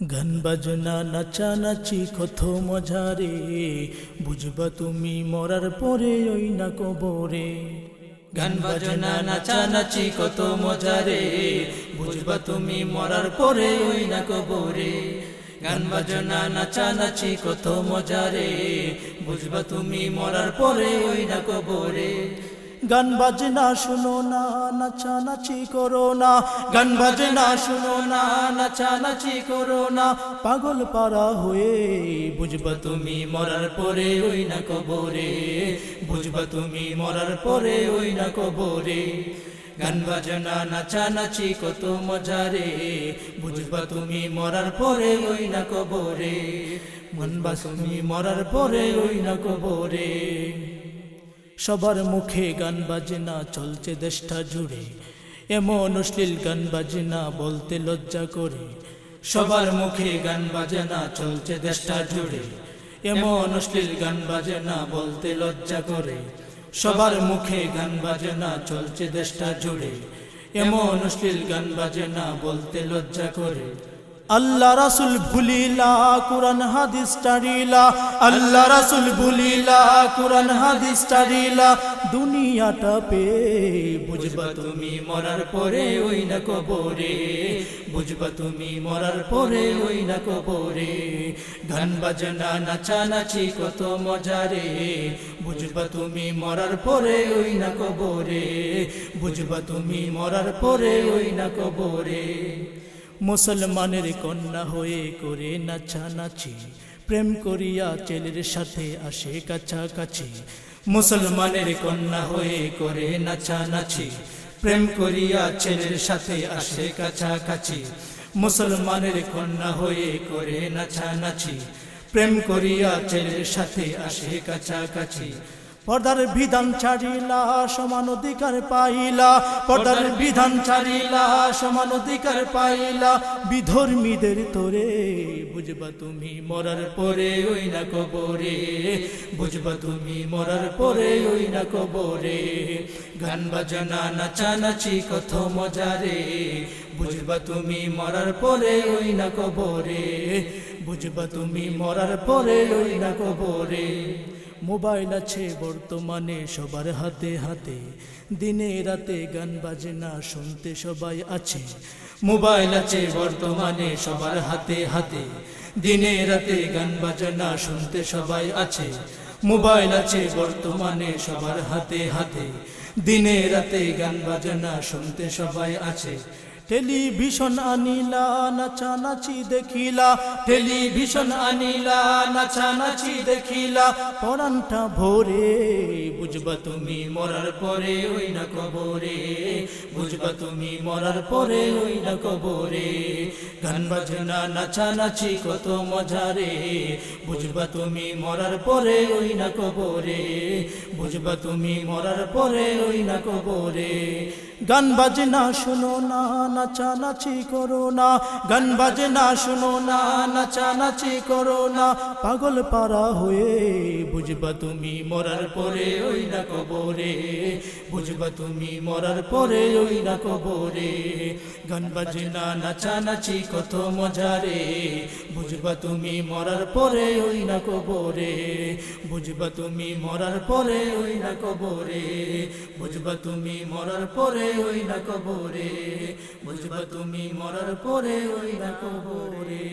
গান বাজনা নাচানাচি কত মজারে বুঝবা তুমি মরার পরে ওই না কবরে। গান বাজনা নাচানাচি কত মজারে বুঝবা তুমি মরার পরে ওই না কবরে। গান বাজনা নাচানাচি কত মজারে বুঝবা তুমি মরার পরে ওই না কবরে। গান বাজনা শুনো না নাচানাচি করো না। গান বাজনা শুনো না নাচানাচি করো না। পাগল পারা হয়ে বুঝবা তুমি মরার পরে ওই না কবরে। বুঝবা তুমি মরার পরে ওই না কবরে। গান বাজনা নাচানাচি কত মজারে বুঝবা তুমি মরার পরে ওই না কবরে। মনবা তুমি মরার পরে ওই না কবরে। সবার মুখে গান বাজনা চলছে দেশটা জুড়ে। এমন অশ্লীল গান বাজনা বলতে লজ্জা করে। সবার মুখে গান বাজনা চলছে দেশটা জুড়ে। এমন অশ্লীল গান বাজনা বলতে লজ্জা করে। সবার মুখে গান বাজনা চলছে দেশটা জুড়ে। এমন অশ্লীল গান বাজনা বলতে লজ্জা করে। আল্লাহ রাসুল ভুলিলা, কোরআন, হাদিস টারিলা আল্লাহ রাসুল ভুলিলা, কোরআন, হাদিস টারিলা দুনিয়াটা পে বুঝবা তুমি মরার পরে ওই না কবরে। বুঝবা তুমি মরার পরে ওই না কবরে। গান বাজনা, নাচানাচি কত মজারে। বুঝবা তুমি মরার পরে ওই না কবরে। বুঝবা তুমি মরার পরে ওই না কবরে। মুসলমানের কন্যা হয়ে করে নাচানাচি, প্রেম করিয়া ছেলের সাথে আসে কাছাকাছি। মুসলমানের কন্যা হয়ে করে নাচানাচি, প্রেম করিয়া ছেলের সাথে আসে কাছাকাছি। মুসলমানের কন্যা হয়ে করে নাচানাচি, প্রেম করিয়া ছেলের সাথে আসে কাছাকাছি। পর্দার বিধান ছাড়িলা সমান অধিকার পাইলা। পর্দার বিধান ছাড়িলা সমান অধিকার পাইলা। বিধর্মীদের তোরে বুঝবা তুমি মরার পরে ওই না কবরে। বুঝবা তুমি মরার পরে ওই না কবরে। গান বাজনা নাচানাচি কত মজা রে। বুঝবা তুমি মরার পরে ওই না কবরে। বুঝবা তুমি মরার পরে ওই না কবরে। মোবাইল আছে বর্তমানে সবার হাতে হাতে। দিনে রাতে গান বাজনা শুনতে সবাই আছে। মোবাইল আছে বর্তমানে সবার হাতে হাতে। দিনে রাতে গান বাজনা শুনতে সবাই আছে। মোবাইল আছে বর্তমানে সবার হাতে হাতে। দিনে রাতে গান বাজনা শুনতে সবাই আছে। টেলিভিশন আনিলা, নাচানাচি দেখিলা। টেলিভিশন আনিলা, নাচানাচি দেখিলা। পরানটা ভোরে, বুঝবা তুমি মরার পরে, ওই না কবরে। বুঝবা তুমি মরার পরে, ওই না কবরে। গান বাজনা, নাচানাচি কত মজা মজারে। বুঝবা তুমি মরার পরে, ওই না কবরে। বুঝবা তুমি মরার পরে, ওই না কবরে। গান বাজনা শুনো না নাচানাচি করো না। গান বাজনা শুনো না নাচানাচি করো না। পাগল পারা হয়ে বুঝবা তুমি মরার পরে ওই না কবরে। বুঝবা তুমি মরার পরে ওই না কবরে। গান বাজনা নাচানাচি কত মজারে। বুঝবা তুমি মরার পরে ওই না কবরে। বুঝবা তুমি মরার পরে ওই না কবরে। বুঝবা তুমি মরার পরে ওই না কবরে বুঝবা তুমি মরার পরে ওই না কবরে।